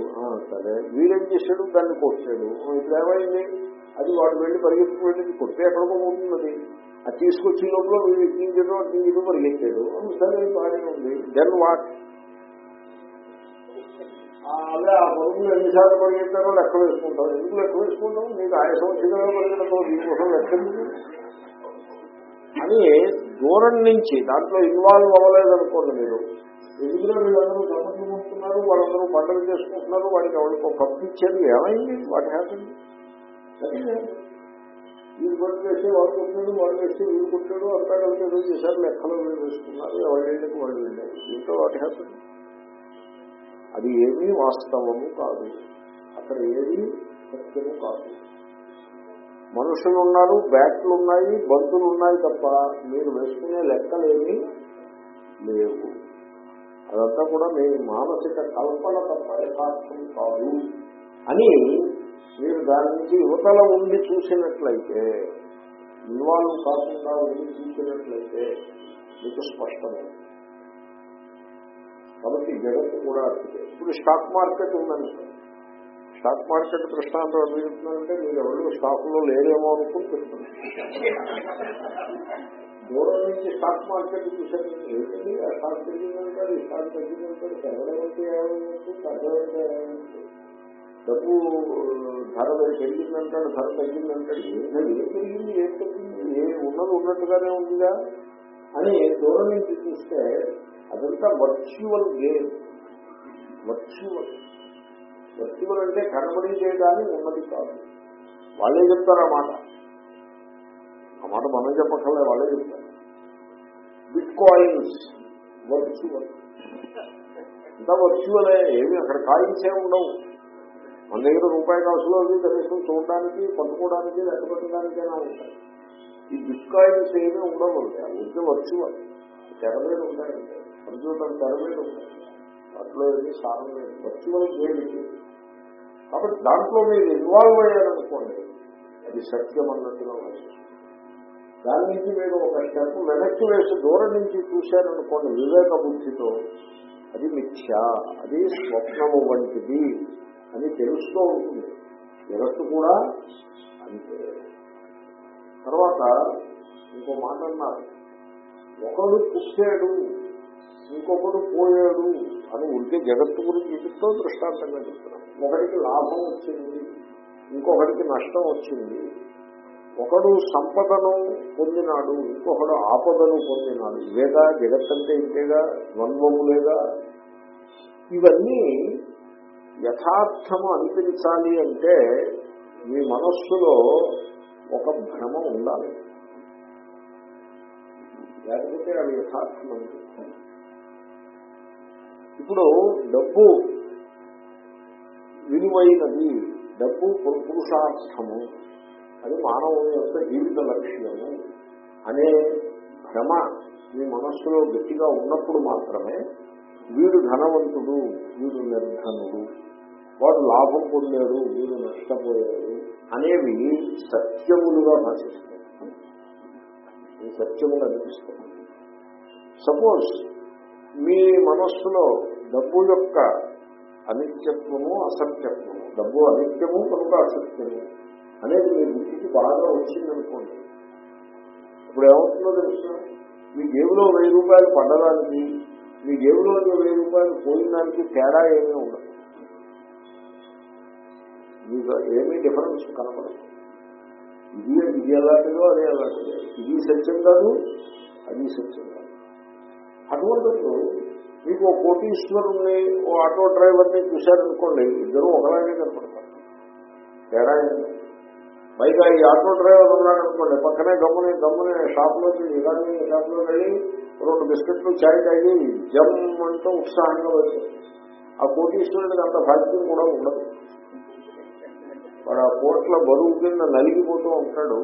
సరే. వీడేం చేశాడు? దాన్ని కొట్టాడు. ఇప్పుడు ఏమైంది? అది వాడు వెళ్ళి పరిగెత్తుకు వెళ్ళి కొడితే ఎక్కడికో పోతున్నది. అది తీసుకొచ్చి లోపల వీడు ఎక్కించడం అట్టించడం పరిగెత్తాడు. సరే బాగానే ఉంది. దెన్ వాట్ అదే ఆ పరుగులు ఎన్నిసార్లు పరిగెత్తారో లెక్క వేసుకుంటాం ఎందుకు లెక్క వేసుకుంటాం మీకు ఆయన సంవత్సరం పరిగెత్తడం దీనికోసం లెక్క అని దూరం నుంచి దాంట్లో ఇన్వాల్వ్ అవ్వలేదనుకోండి మీరు. ఎదుగులో వీళ్ళందరూ గమనించి వాళ్ళందరూ పండుగ చేసుకుంటున్నారు? వాడికి ఎవరికో కప్పు ఇచ్చారు ఏమైంది? వాటి హ్యాపీ వీళ్ళు పట్టు చేస్తే వాళ్ళు కొట్టాడు వాళ్ళు వేస్తే వీళ్ళు కొట్టాడు అంతా కలిసి ఏదో చేశారు లెక్కలో వీళ్ళు వేసుకున్నారు ఎవరికి వాళ్ళు వెళ్ళారు దీంతో వాటి హ్యాపీ అది ఏమీ వాస్తవము కాదు. అక్కడ ఏది సత్యము కాదు. మనుషులు ఉన్నారు బ్యాట్లు ఉన్నాయి బంతులు ఉన్నాయి తప్ప మీరు వేసుకునే లెక్కలేమి లేవు. అదంతా కూడా మీ మానసిక కల్పన తప్ప యథార్థం కాదు అని మీరు దాని నుంచి యువతల ఉండి చూసినట్లయితే ఇన్వాల్వ్ కాకుండా ఉండి చూసినట్లయితే మీకు స్పష్టమైంది. కాబట్టి జగత్తు కూడా ఇప్పుడు స్టాక్ మార్కెట్ ఉందని స్టాక్ మార్కెట్ దృష్టాంతం ఎందుకు చెప్తున్నారంటే మీరు ఎవరు స్టాకులో లేరేమో అనుకుని చెప్తున్నారు దూరం నుంచి స్టాక్ మార్కెట్ చూసారు ఏంటండి ఆ స్టాక్ తగ్గిందంటారు ఈ స్టాక్ తగ్గిందంటారు పెరగడమంటే ఏమైంది తగ్గడంటే ఏమైంది డబ్బు ధర పెరిగిందంటాడు ధర తగ్గిందంటాడు ఏం పెరిగింది ఏం తగ్గింది ఏ ఉన్నది ఉన్నట్టుగానే ఉందిగా? అని దూరం నుంచి చూస్తే అదంతా వర్చువల్ గేమ్ వర్చువల్ వర్చువల్ అంటే కనబడి చేయడాన్ని ఉన్నది కాదు. వాళ్ళే చెప్తారు ఆ మాట. ఆ మాట మనం చెప్పక్కర్లే వాళ్ళే చెప్తారు. బిట్ కాయిన్స్ వర్చువల్ అంతా వర్చువలే ఏమి అక్కడ కాయిన్స్ ఏమి ఉండవు. మన దగ్గర రూపాయి కాసులో అవి కనీసం చూడడానికి పట్టుకోవడానికి లెక్క అయినా ఉంటాయి. ఈ బిట్ కాయిన్స్ ఏమీ ఉండవు ఉంటే వర్చువల్ తెర మీద ఉంటాయి. కంప్యూటర్ తెర మీద ఉంటాయి వాటిలో ఏమీ సారం లేదు. వర్చువల్ గేమ్ కాబట్టి దాంట్లో మీరు ఇన్వాల్వ్ అయ్యారనుకోండి అది సత్యం అన్నట్టుగా దాని నుంచి మీరు ఒక స్టెప్ వెనక్కి వేసి దూరం నుంచి చూశారనుకోండి వివేక బుద్ధితో అది మిథ్య అది స్వప్నము వంటిది అని తెలుస్తూ ఉంటుంది. జగత్తు కూడా అంతే. తర్వాత ఇంకో మాట అన్నారు ఒకడు పుట్టాడు ఇంకొకడు పోయాడు జగత్తు గురించి చెప్తూ దృష్టాంతంగా చెప్తున్నాం. ఒకరికి లాభం వచ్చింది ఇంకొకరికి నష్టం వచ్చింది. ఒకడు సంపదను పొందినాడు ఇంకొకడు ఆపదను పొందినాడు. ఇవేగా? జగత్తంటే ఇంతేగా ద్వంద్వములేగా ఇవన్నీ యథార్థము అనిపించాలి అంటే మీ మనస్సులో ఒక భ్రమ ఉండాలి. లేకపోతే అది యథార్థం అనిపిస్తుంది ఇప్పుడు డబ్బు విలువైనది డబ్బు పురుషార్థము అది మానవుని యొక్క జీవిత లక్ష్యము అనే భ్రమ మీ మనస్సులో గట్టిగా ఉన్నప్పుడు మాత్రమే వీడు ధనవంతుడు వీడు నిర్ధనుడు వాడు లాభం పొందాడు వీడు నష్టపోయాడు అనేవి సత్యములుగా భాషిస్తాయి. సత్యములు అనిపిస్తాయి. సపోజ్ మీ మనస్సులో డబ్బు యొక్క అనిత్యత్వము అసత్యత్వము. డబ్బు అనిత్యము కనుక అసత్యము అనేది మీ బుద్ధికి బాగా వచ్చిందనుకోండి. ఇప్పుడు ఏమవుతుందో తెలుసు? మీ జేబులో వెయ్యి రూపాయలు పడడానికి మీ జేబులో వెయ్యి రూపాయలు పోయినానికి తేడా ఏమీ ఉండదు. మీకు ఏమీ డిఫరెన్స్ కనపడదు. ఇది ఇది ఎలాంటిదో అదే ఎలాంటిదో ఇది సత్యం కాదు అది సత్యం కాదు. అటువంటిప్పుడు మీకు ఓ కోటీశ్వరుణ్ణి ఓ ఆటో డ్రైవర్ని చూశారనుకోండి ఇద్దరు ఒకలాగే కనపడతారు. తేడా పైగా ఈ ఆటో డ్రైవర్ ఉన్నాడు అనుకోండి పక్కనే గమ్ముని గమ్ముని షాప్లోకి ఇలాంటి షాప్లో వెళ్ళి రెండు బిస్కెట్లు చాయ్ తాగి జమ్ అంటూ ఉత్సాహంగా వచ్చాయి ఆ కోటీశ్వరుడికి అంత భాగ్యం కూడా ఉండదు. వాడు ఆ కోట్ల బరువు కింద నలిగిపోతూ ఉంటాడు.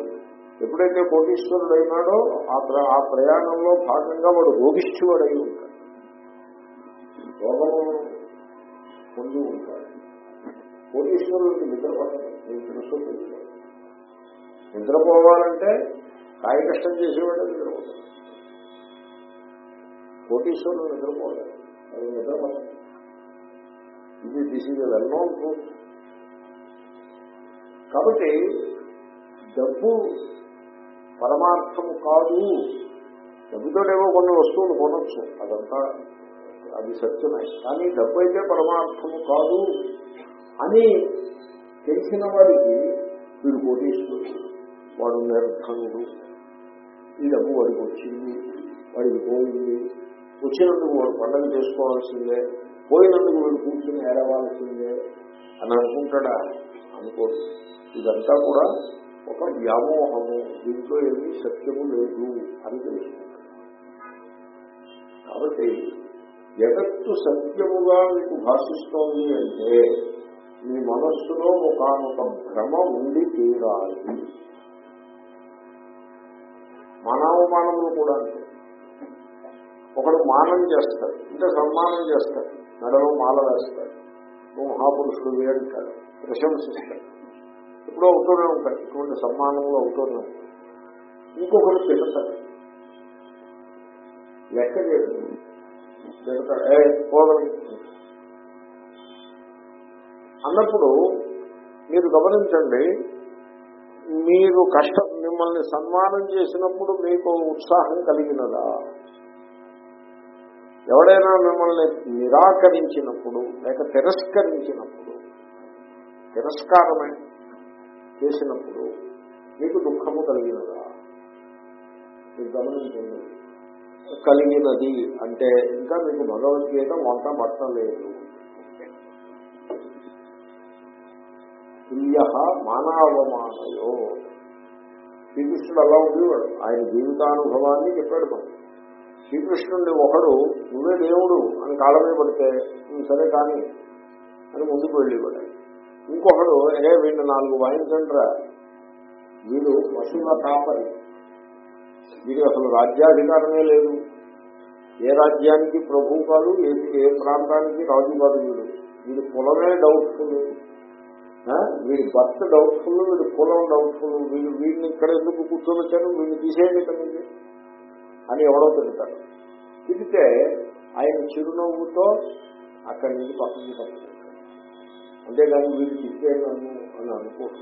ఎప్పుడైతే కోటీశ్వరుడు అయినాడో ఆ ప్ర- ఆ ప్రయాణంలో భాగంగా వాడు రోగిష్ఠువాడు అయి ఉంటాడు. రోగము పొంది ఉంటాడు. కోటీశ్వరుడికి నిద్ర తెలుసు నిద్రపోవాలంటే కాయ కష్టం చేసేవాడే నిద్రపోతాడు. కోటీశ్వరుడు నిద్రపోవాలి అది నిద్రపోతాడు ఇది this is well known truth కాబట్టి డబ్బు పరమార్థము కాదు. డబ్బుతోటేవో కొన్ని వస్తువులు కొనొచ్చు. అదంతా అది సత్యమే. కానీ డబ్బు అయితే పరమార్థము కాదు అని తెలిసిన వాడికి వీడు కోటీశ్వరుడు. వాడు నిర్ధనుడు. ఈ డబ్బు వాడికి వచ్చింది వాడికి పోయింది. వచ్చినందుకు వాడు పండుగ చేసుకోవాల్సిందే. పోయినందుకు వీడు కూర్చుని ఏడవాల్సిందే అని అనుకుంటాడా? అనుకోడు. ఇదంతా కూడా ఒక వ్యామోహము దీంట్లో ఏమీ సత్యము లేదు అని తెలుసుకుంటాడు కాబట్టి జగత్తు సత్యముగా మీకు భాషిస్తోంది అంటే మీ మనస్సులో ఒకనొక భ్రమ ఉండి తీరాలి. మానవమానములు కూడా అంటే ఒకడు మానం చేస్తాడు ఇంకా సన్మానం చేస్తాడు మెడలో మాల వేస్తాడు నువ్వు మహాపురుషుడు అంటాడు ప్రశంసిస్తాడు. ఎప్పుడో అవుతూనే ఉంటాయి. ఇటువంటి సన్మానంలో అవుతూనే ఉంటాయి. ఇంకొకరు తిడతాడు లెక్క చేయడం. తిడతాడు ఏ అన్నప్పుడు మీరు గమనించండి మీరు కష్టం మిమ్మల్ని సన్మానం చేసినప్పుడు మీకు ఉత్సాహం కలిగినదా? ఎవడైనా మిమ్మల్ని నిరాకరించినప్పుడు లేక తిరస్కరించినప్పుడు తిరస్కారమే. చేసినప్పుడు మీకు దుఃఖము కలిగినదా? మీరు గమనించండి. కలిగినది అంటే ఇంకా మీకు భగవద్గీత వంట పట్టలేదు తుల్య మానవమానయో. శ్రీకృష్ణుడు అలా ఉండేవాడు. ఆయన జీవితానుభవాన్ని చెప్పాడు మనం శ్రీకృష్ణుడి ఒకడు నువ్వే దేవుడు అని కాలమే పడితే సరే కానీ అని ముందుకు వెళ్ళేవాడు ఇంకొకడు అరే వీళ్ళు నాలుగు వాయించండిరా. వీడు వసూల కాపరి వీడు అసలు రాజ్యాధికారమే లేదు. ఏ రాజ్యానికి ప్రభువు కాదు ఏ ఏ ప్రాంతానికి రాజు కాదు వీడు. వీడి కులమే డౌట్ఫుల్ వీడి భర్త డౌట్ఫుల్ వీడి కులం డౌట్ఫుల్ వీడు వీడిని ఇక్కడ ఎందుకు కూర్చోబెట్టాను వీడిని తీసేయండి ఇక్కడ నుంచి అని ఎవడో తిడతాడు తిడితే ఆయన చిరునవ్వుతో అక్కడి నుంచి పక్కకి పడుతుంది అంతేగాని వీడు తిట్టేయను అని అనుకోడు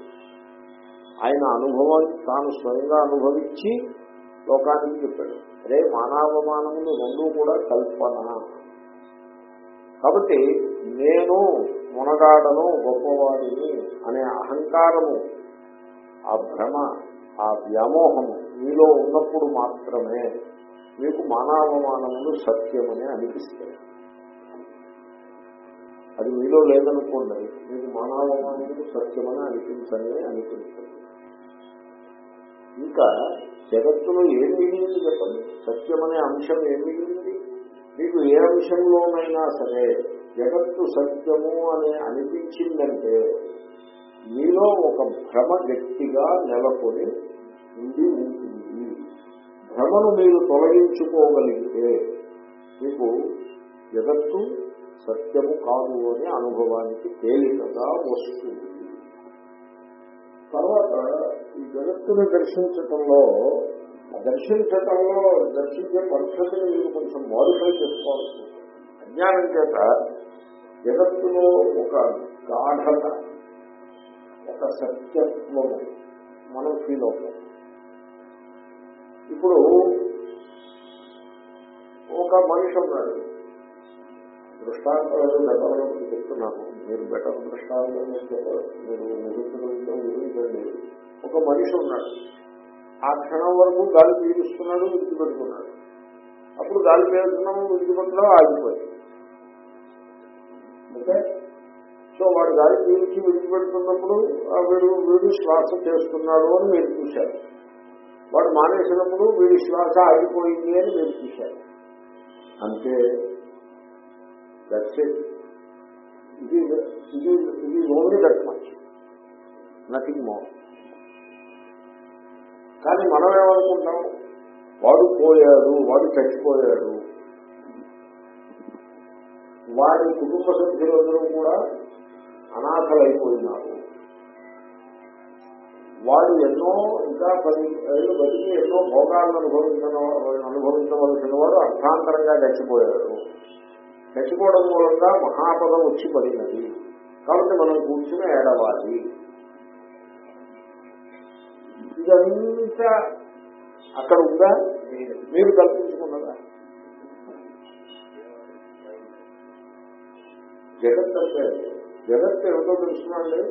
ఆయన అనుభవాన్ని తాను స్వయంగా అనుభవించి లోకానికి చెప్పాడు. అరే మానవమానములు రెండూ కూడా కల్పన? కాబట్టి నేను మునగాడను గొప్పవాడిని అనే అహంకారము ఆ భ్రమ ఆ వ్యామోహము మీలో ఉన్నప్పుడు మాత్రమే మీకు మానవమానములు సత్యమని అనిపిస్తాయి. అది మీలో లేదనుకోండి మీకు మానవమానములు సత్యమని అనిపించని అనిపించండి ఇంకా జగత్తులో ఏం మిగిలింది చెప్పండి? సత్యమనే అంశం ఏం మిగిలింది? మీకు ఏ అంశంలోనైనా సరే జగత్తు సత్యము అని అనిపించిందంటే మీలో ఒక భ్రమ వ్యక్తిగా నెలకొని ఉండి ఉంటుంది. భ్రమను మీరు తొలగించుకోగలిగితే మీకు జగత్తు సత్యము కాదు అనే అనుభవానికి తేలికగా వస్తుంది. తర్వాత ఈ జగత్తును దర్శించటంలో దర్శించటంలో దర్శించే పద్ధతిని మీరు కొంచెం మోడిఫై చేసుకోవాల్సి అజ్ఞానం చేత జగత్తులో ఒక గాఢత ఒక సత్యత్వము మనం ఫీల్ అవుతాం. ఇప్పుడు ఒక మనిషి ఉన్నాడు. దృష్టాంతాలు గతంలో చెప్తున్నాను మీరు బెటర్ దృష్టాంతం మీరు నిరుద్యోగంతో వివరించండి ఒక మనిషి ఉన్నాడు. ఆ క్షణం వరకు గాలి పీలుస్తున్నాడు విడిచిపెట్టుకున్నాడు అప్పుడు గాలి పీలుస్తున్నాము విడిచిపెట్టడం ఆగిపోయింది. ఓకే? సో వాడు గాలి పీల్చి విడిచిపెడుతున్నప్పుడు వీడు వీడు శ్వాస చేస్తున్నాడు అని మీరు చూశారు. వాడు మానేసినప్పుడు వీడి శ్వాస ఆగిపోయింది అని మీరు చూశారు. అంతే దట్స్ ఇట్ ఇది ఇది ఇది only that much nothing more కానీ మనం ఏమనుకుంటాం వాడు పోయాడు వాడు చచ్చిపోయాడు. వాడి కుటుంబ సభ్యులందరూ కూడా అనాథలైపోయినారు. వాడు ఎన్నో ఇంకా పది ఏళ్ళు బతికి ఎన్నో భోగాలను అనుభవించిన అనుభవించవలసిన వాడు అర్థాంతరంగా చచ్చిపోయాడు. చచ్చిపోవడం మూలంగా మహాపదం వచ్చి పడినది. కాబట్టి మనం కూర్చుని ఏడవాలి. ఇదంతా అక్కడ ఉందా? మీరు కల్పించుకున్నదా? జగత్ అంటే జగత్ ఏమిటో తెలుసుకున్నాండి?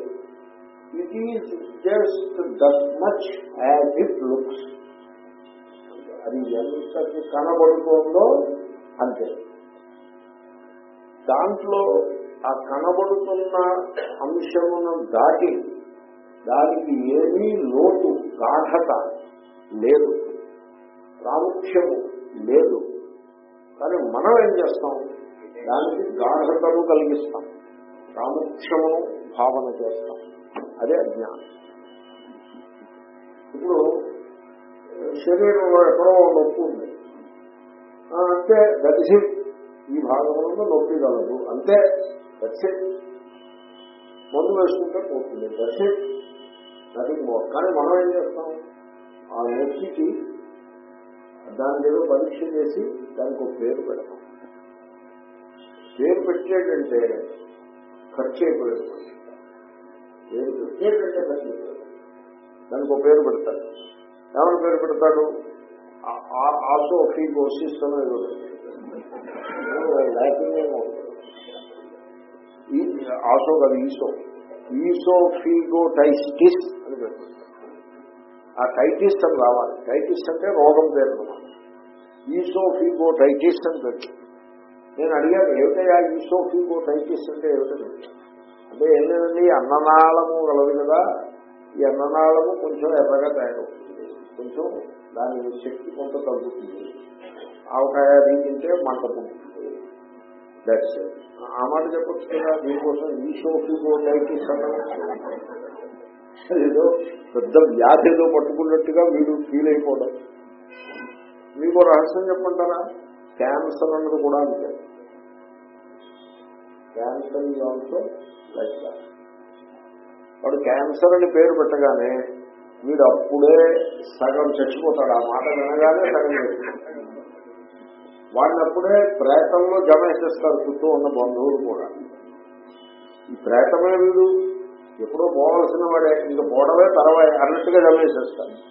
It is just that much as it looks అది ఎంతకి కనబడుతోందో అంతే. దాంట్లో ఆ కనబడుతున్న అంశమును దాటి దానికి ఏమీ లోటు గాఢత లేదు. ప్రాముఖ్యము లేదు. కానీ మనం ఏం చేస్తాం? దానికి గాఢతను కలిగిస్తాం. ప్రాముఖ్యమును భావన చేస్తాం. అదే అజ్ఞానం ఇప్పుడు శరీరంలో ఎక్కడో నొప్పి ఉంది. ఆ, అంటే ఇట్. ఈ భాగంలో నొప్పి కలదు. అంతే దర్శక్ మందు వేసుకుంటే పోతుంది. దర్శక్ నథింగ్ మోర్ కానీ మనం ఏం చేస్తాం? ఆ నొప్పికి దాని ఏదో పరీక్ష చేసి దానికి ఒక పేరు పెడతాం. పేరు పెట్టేటంటే ఖర్చు అయిపోయాడు పేరు పెట్టేటంటే ఖర్చు అయిపోయాడు దానికి ఒక పేరు పెడతాడు ఎవరు పేరు పెడతాడు ఆటో ఫీ అని ఏదో ఆసో కాదు ఈసో ఈసో ఫీగో టైస్టిస్ అని ఆ టైటిస్ అని రావాలి. టైటిస్ అంటే రోగం పేరు ఈసోఫీగో టైటిస్ అని పెట్టు నేను అడిగాను ఏమిటయా ఈసోఫీగో టైటిస్ అంటే ఏమిటని? అంటే ఏం లేదండి అన్ననాళము కలదు కదా. ఈ అన్ననాళము కొంచెం ఎర్రగా తయారవుతుంది. కొంచెం దాని శక్తి కొంత తగ్గుతుంది. ఆవకాయ తింటే మంట పుట్టింది దట్స్ ఆ మాట చెప్పచ్చు కదా దీనికోసం ఈ షోకి అన్నది ఏదో పెద్ద వ్యాధిలో పట్టుకున్నట్టుగా మీరు ఫీల్ అయిపోవడం. మీకు రహస్యం చెప్పంటారా క్యాన్సర్ అన్నది కూడా అంతే. క్యాన్సర్ ఇది ఆల్సో లైక్ దాట్. వాడు క్యాన్సర్ అని పేరు పెట్టగానే వీడు అప్పుడే సగం చచ్చిపోతాడు. ఆ మాట వినగానే సగం చచ్చిపోతాడు. వాడిని అప్పుడే ప్రేతంలో జమ వేసేస్తారు చుట్టూ ఉన్న బంధువులు కూడా. ఈ ప్రేతమే వీడు. ఎప్పుడో పోవలసిన వాడే. ఇంకా పోవడమే తర్వాత అన్నట్టుగా జమేసేస్తాడు